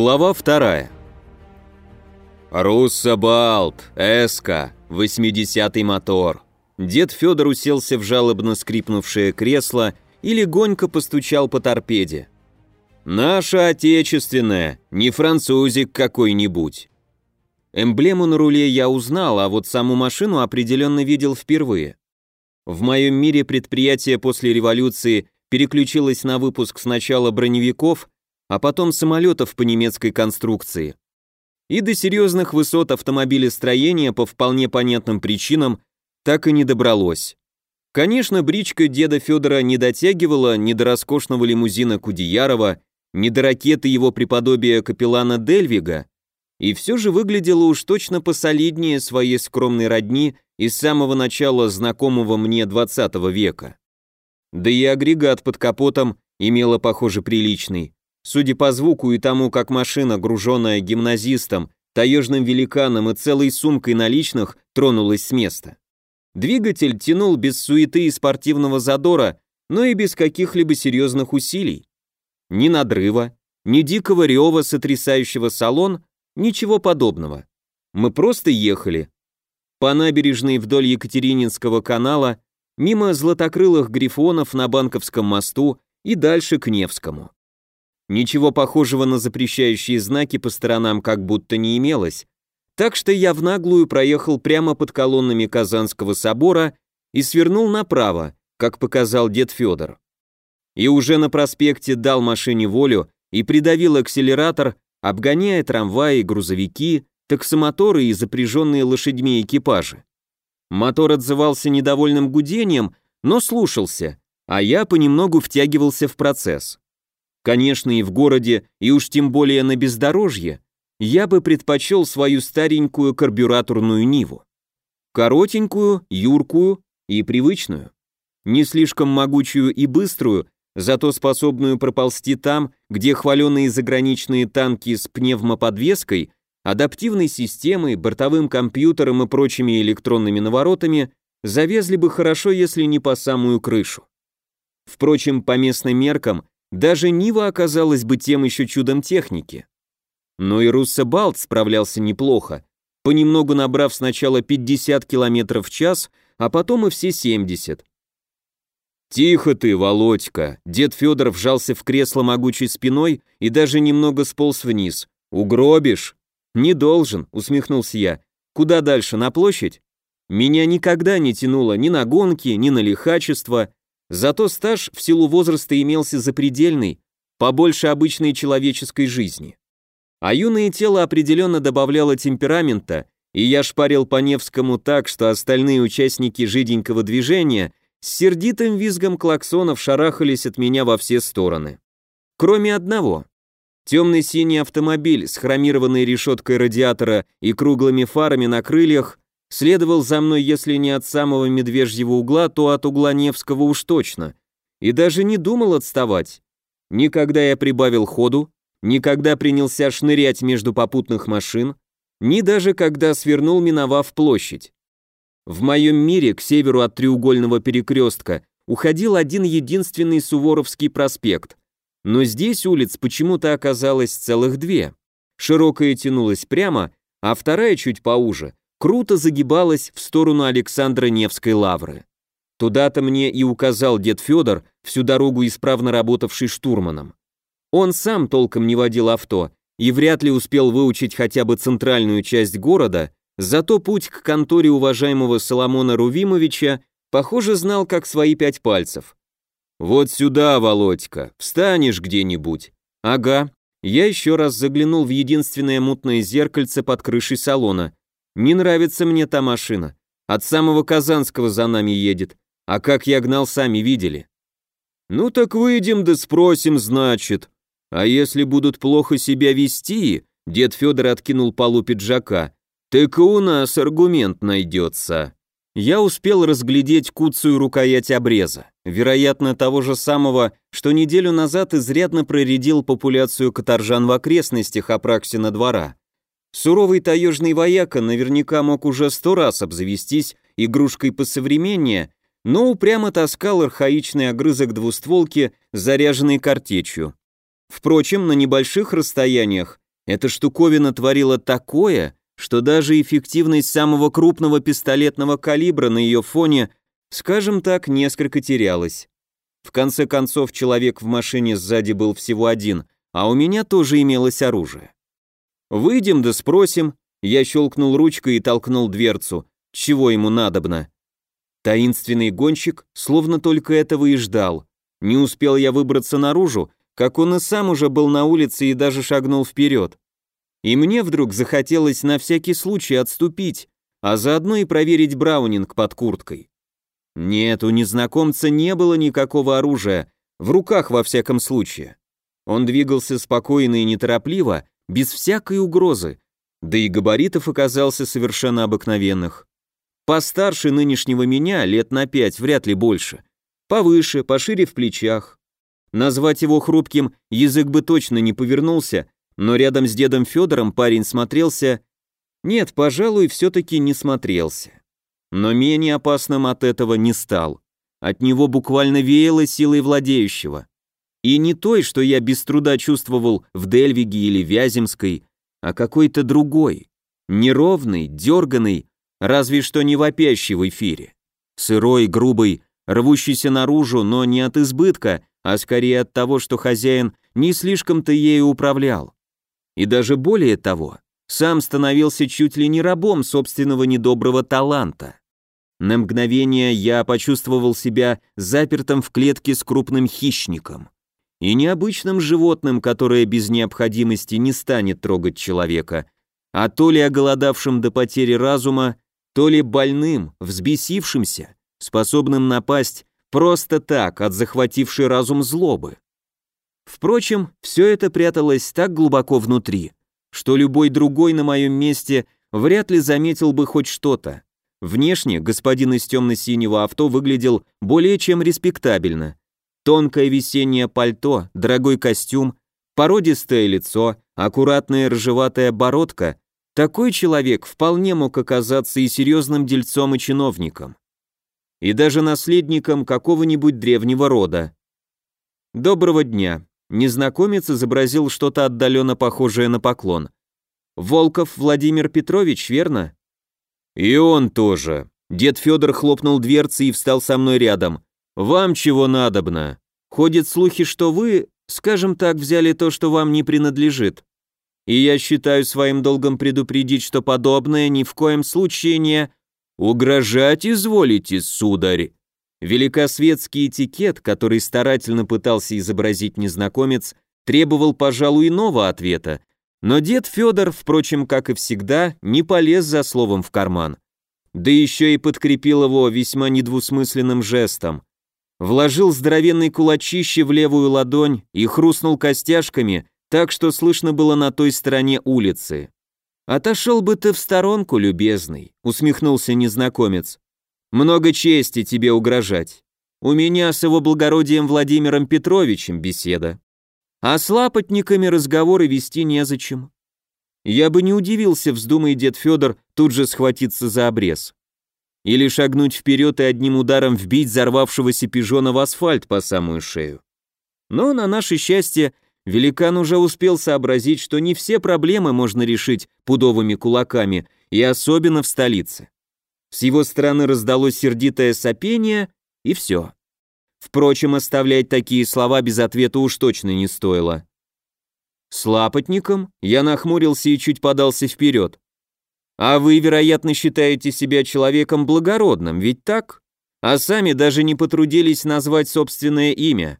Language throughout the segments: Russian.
Глава вторая. «Руссобалт, Эска, 80-й мотор». Дед Федор уселся в жалобно скрипнувшее кресло и легонько постучал по торпеде. «Наша отечественная, не французик какой-нибудь». Эмблему на руле я узнал, а вот саму машину определенно видел впервые. В моем мире предприятие после революции переключилось на выпуск сначала броневиков, а потом самолетов по немецкой конструкции. И до серьезных высот автомобилестроения по вполне понятным причинам так и не добралось. Конечно, бричка деда Федора не дотягивала ни до роскошного лимузина Кудеярова, ни до ракеты его преподобия капеллана Дельвига, и все же выглядела уж точно посолиднее своей скромной родни из самого начала знакомого мне 20 века. Да и агрегат под капотом имела, похоже, приличный. Судя по звуку и тому, как машина, груженная гимназистом, таежным великаном и целой сумкой наличных, тронулась с места. Двигатель тянул без суеты и спортивного задора, но и без каких-либо серьезных усилий. Ни надрыва, ни дикого рева, сотрясающего салон, ничего подобного. Мы просто ехали. По набережной вдоль Екатерининского канала, мимо златокрылых грифонов на Банковском мосту и дальше к Невскому. Ничего похожего на запрещающие знаки по сторонам как будто не имелось, так что я в наглую проехал прямо под колоннами Казанского собора и свернул направо, как показал дед Федор. И уже на проспекте дал машине волю и придавил акселератор, обгоняя трамваи, грузовики, таксомоторы и запряженные лошадьми экипажи. Мотор отзывался недовольным гудением, но слушался, а я понемногу втягивался в процесс. Конечно, и в городе, и уж тем более на бездорожье, я бы предпочел свою старенькую карбюраторную Ниву. Коротенькую, юркую и привычную. Не слишком могучую и быструю, зато способную проползти там, где хваленые заграничные танки с пневмоподвеской, адаптивной системой, бортовым компьютером и прочими электронными наворотами завезли бы хорошо, если не по самую крышу. Впрочем, по местным меркам, даже Нива оказалась бы тем еще чудом техники. Но и Руссебалт справлялся неплохо, понемногу набрав сначала 50 км в час, а потом и все 70. «Тихо ты, Володька!» Дед Федор вжался в кресло могучей спиной и даже немного сполз вниз. «Угробишь?» «Не должен», — усмехнулся я. «Куда дальше, на площадь?» Меня никогда не тянуло ни на гонки, ни на лихачество, Зато стаж в силу возраста имелся запредельный, побольше обычной человеческой жизни. А юное тело определенно добавляло темперамента, и я шпарил по Невскому так, что остальные участники жиденького движения с сердитым визгом клаксонов шарахались от меня во все стороны. Кроме одного. Темный синий автомобиль с хромированной решеткой радиатора и круглыми фарами на крыльях следовал за мной, если не от самого медвежьего угла, то от угла Невского уж точно, и даже не думал отставать. Никогда я прибавил ходу, никогда принялся шнырять между попутных машин, ни даже когда свернул, миновав площадь. В моем мире к северу от треугольного перекрестка уходил один единственный Суворовский проспект, но здесь улиц почему-то оказалось целых две. Широкая тянулась прямо, а вторая чуть поуже, круто загибалась в сторону Александра Невской лавры. Туда-то мне и указал дед Федор, всю дорогу исправно работавший штурманом. Он сам толком не водил авто и вряд ли успел выучить хотя бы центральную часть города, зато путь к конторе уважаемого Соломона Рувимовича, похоже, знал как свои пять пальцев. «Вот сюда, Володька, встанешь где-нибудь». «Ага». Я еще раз заглянул в единственное мутное зеркальце под крышей салона – не нравится мне та машина. От самого Казанского за нами едет. А как я гнал, сами видели. Ну так выйдем да спросим, значит. А если будут плохо себя вести, дед Федор откинул полу пиджака, так и у нас аргумент найдется. Я успел разглядеть куцую рукоять обреза, вероятно, того же самого, что неделю назад изрядно проредил популяцию каторжан в окрестностях Апраксина двора. Суровый таежный вояка наверняка мог уже сто раз обзавестись игрушкой посовременнее, но упрямо таскал архаичный огрызок двустволки, заряженный картечью. Впрочем, на небольших расстояниях эта штуковина творила такое, что даже эффективность самого крупного пистолетного калибра на ее фоне, скажем так, несколько терялась. В конце концов, человек в машине сзади был всего один, а у меня тоже имелось оружие. «Выйдем да спросим», я щелкнул ручкой и толкнул дверцу. Чего ему надобно? Таинственный гонщик словно только этого и ждал. Не успел я выбраться наружу, как он и сам уже был на улице и даже шагнул вперед. И мне вдруг захотелось на всякий случай отступить, а заодно и проверить браунинг под курткой. Нет, у незнакомца не было никакого оружия, в руках во всяком случае. Он двигался спокойно и неторопливо, без всякой угрозы, да и габаритов оказался совершенно обыкновенных. Постарше нынешнего меня, лет на пять, вряд ли больше. Повыше, пошире в плечах. Назвать его хрупким язык бы точно не повернулся, но рядом с дедом Федором парень смотрелся... Нет, пожалуй, все-таки не смотрелся. Но менее опасным от этого не стал. От него буквально веяло силой владеющего. И не той, что я без труда чувствовал в Дельвиге или Вяземской, а какой-то другой, неровный, дерганный, разве что не вопящий в эфире. Сырой, грубый, рвущийся наружу, но не от избытка, а скорее от того, что хозяин не слишком-то ею управлял. И даже более того, сам становился чуть ли не рабом собственного недоброго таланта. На мгновение я почувствовал себя запертым в клетке с крупным хищником и необычным животным, которое без необходимости не станет трогать человека, а то ли оголодавшим до потери разума, то ли больным, взбесившимся, способным напасть просто так от захватившей разум злобы. Впрочем, все это пряталось так глубоко внутри, что любой другой на моем месте вряд ли заметил бы хоть что-то. Внешне господин из темно-синего авто выглядел более чем респектабельно. Тонкое весеннее пальто, дорогой костюм, породистое лицо, аккуратная рыжеватая бородка. Такой человек вполне мог оказаться и серьезным дельцом и чиновником. И даже наследником какого-нибудь древнего рода. «Доброго дня», Незнакомец изобразил что-то отдаленно похожее на поклон. «Волков Владимир Петрович, верно?» «И он тоже». Дед Федор хлопнул дверцей и встал со мной рядом. «Вам чего надобно? Ходят слухи, что вы, скажем так, взяли то, что вам не принадлежит. И я считаю своим долгом предупредить, что подобное ни в коем случае не... Угрожать изволите, сударь!» Великосветский этикет, который старательно пытался изобразить незнакомец, требовал, пожалуй, иного ответа, но дед Федор, впрочем, как и всегда, не полез за словом в карман. Да еще и подкрепил его весьма недвусмысленным жестом. Вложил здоровенный кулачище в левую ладонь и хрустнул костяшками, так что слышно было на той стороне улицы. «Отошел бы ты в сторонку, любезный», — усмехнулся незнакомец. Много чести тебе угрожать. У меня с его благородием Владимиром Петровичем беседа. А с лапотниками разговоры вести незачем. Я бы не удивился, вздумай дед Федор тут же схватиться за обрез. Или шагнуть вперед и одним ударом вбить взорвавшегося пижона в асфальт по самую шею. Но на наше счастье великан уже успел сообразить, что не все проблемы можно решить пудовыми кулаками, и особенно в столице. С его стороны раздалось сердитое сопение, и все. Впрочем, оставлять такие слова без ответа уж точно не стоило. С лапотником я нахмурился и чуть подался вперед. А вы, вероятно, считаете себя человеком благородным, ведь так? А сами даже не потрудились назвать собственное имя.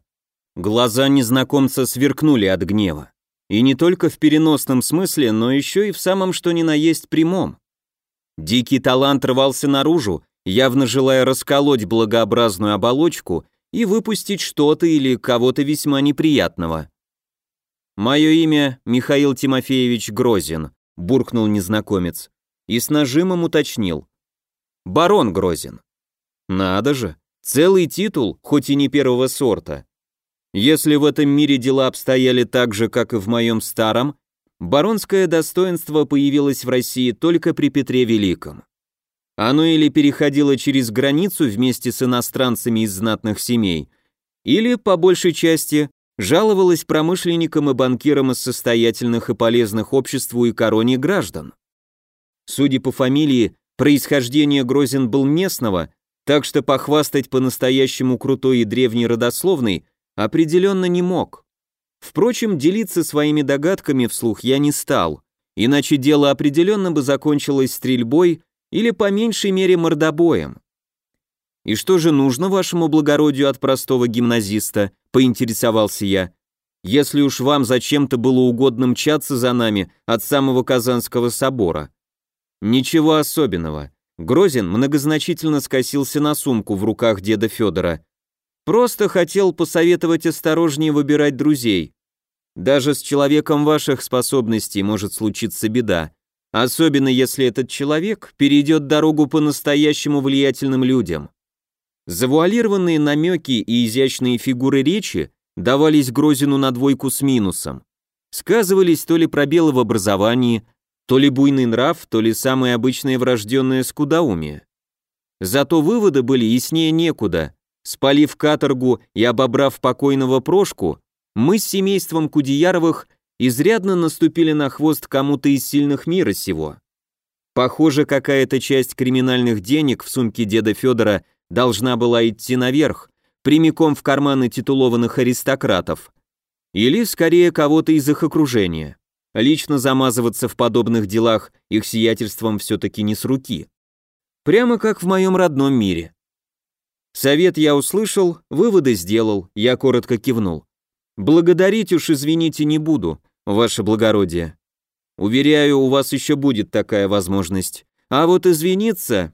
Глаза незнакомца сверкнули от гнева. И не только в переносном смысле, но еще и в самом что ни на есть прямом. Дикий талант рвался наружу, явно желая расколоть благообразную оболочку и выпустить что-то или кого-то весьма неприятного. «Мое имя Михаил Тимофеевич Грозин», — буркнул незнакомец, и с нажимом уточнил. «Барон Грозин». «Надо же, целый титул, хоть и не первого сорта. Если в этом мире дела обстояли так же, как и в моем старом, Баронское достоинство появилось в России только при Петре Великом. Оно или переходило через границу вместе с иностранцами из знатных семей, или, по большей части, жаловалась промышленникам и банкирам из состоятельных и полезных обществу и короне граждан. Судя по фамилии, происхождение Грозин был местного, так что похвастать по-настоящему крутой и древней родословной определенно не мог. Впрочем, делиться своими догадками вслух я не стал, иначе дело определенно бы закончилось стрельбой или по меньшей мере мордобоем. «И что же нужно вашему благородию от простого гимназиста?» — поинтересовался я. «Если уж вам зачем-то было угодно мчаться за нами от самого Казанского собора». «Ничего особенного». Грозин многозначительно скосился на сумку в руках деда Федора. «Просто хотел посоветовать осторожнее выбирать друзей. Даже с человеком ваших способностей может случиться беда, особенно если этот человек перейдет дорогу по-настоящему влиятельным людям». Завуалированные намеки и изящные фигуры речи давались Грозину на двойку с минусом. Сказывались то ли пробелы в образовании, то ли буйный нрав, то ли самое обычное врожденное скудоумие. Зато выводы были яснее некуда. Спалив каторгу и обобрав покойного Прошку, мы с семейством Кудеяровых изрядно наступили на хвост кому-то из сильных мира сего. Похоже, какая-то часть криминальных денег в сумке деда Федора должна была идти наверх, прямиком в карманы титулованных аристократов. Или, скорее, кого-то из их окружения. Лично замазываться в подобных делах их сиятельством все-таки не с руки. Прямо как в моем родном мире. Совет я услышал, выводы сделал, я коротко кивнул. Благодарить уж, извините, не буду, ваше благородие. Уверяю, у вас еще будет такая возможность. А вот извиниться...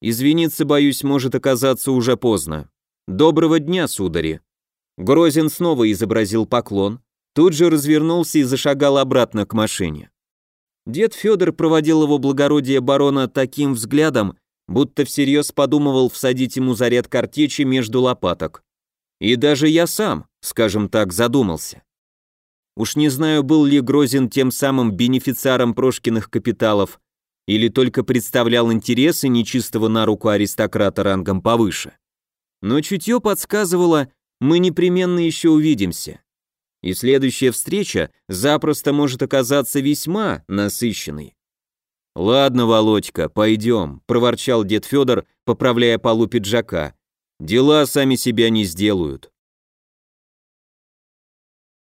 Извиниться, боюсь, может оказаться уже поздно. Доброго дня, судари. Грозин снова изобразил поклон, тут же развернулся и зашагал обратно к машине. Дед Федор проводил его благородие барона таким взглядом, будто всерьез подумывал всадить ему заряд картечи между лопаток. И даже я сам, скажем так, задумался. Уж не знаю, был ли Грозин тем самым бенефициаром Прошкиных капиталов, или только представлял интересы нечистого на руку аристократа рангом повыше. Но чутье подсказывало, мы непременно еще увидимся. И следующая встреча запросто может оказаться весьма насыщенной. «Ладно, Володька, пойдем», — проворчал дед Федор, поправляя полу пиджака. «Дела сами себя не сделают».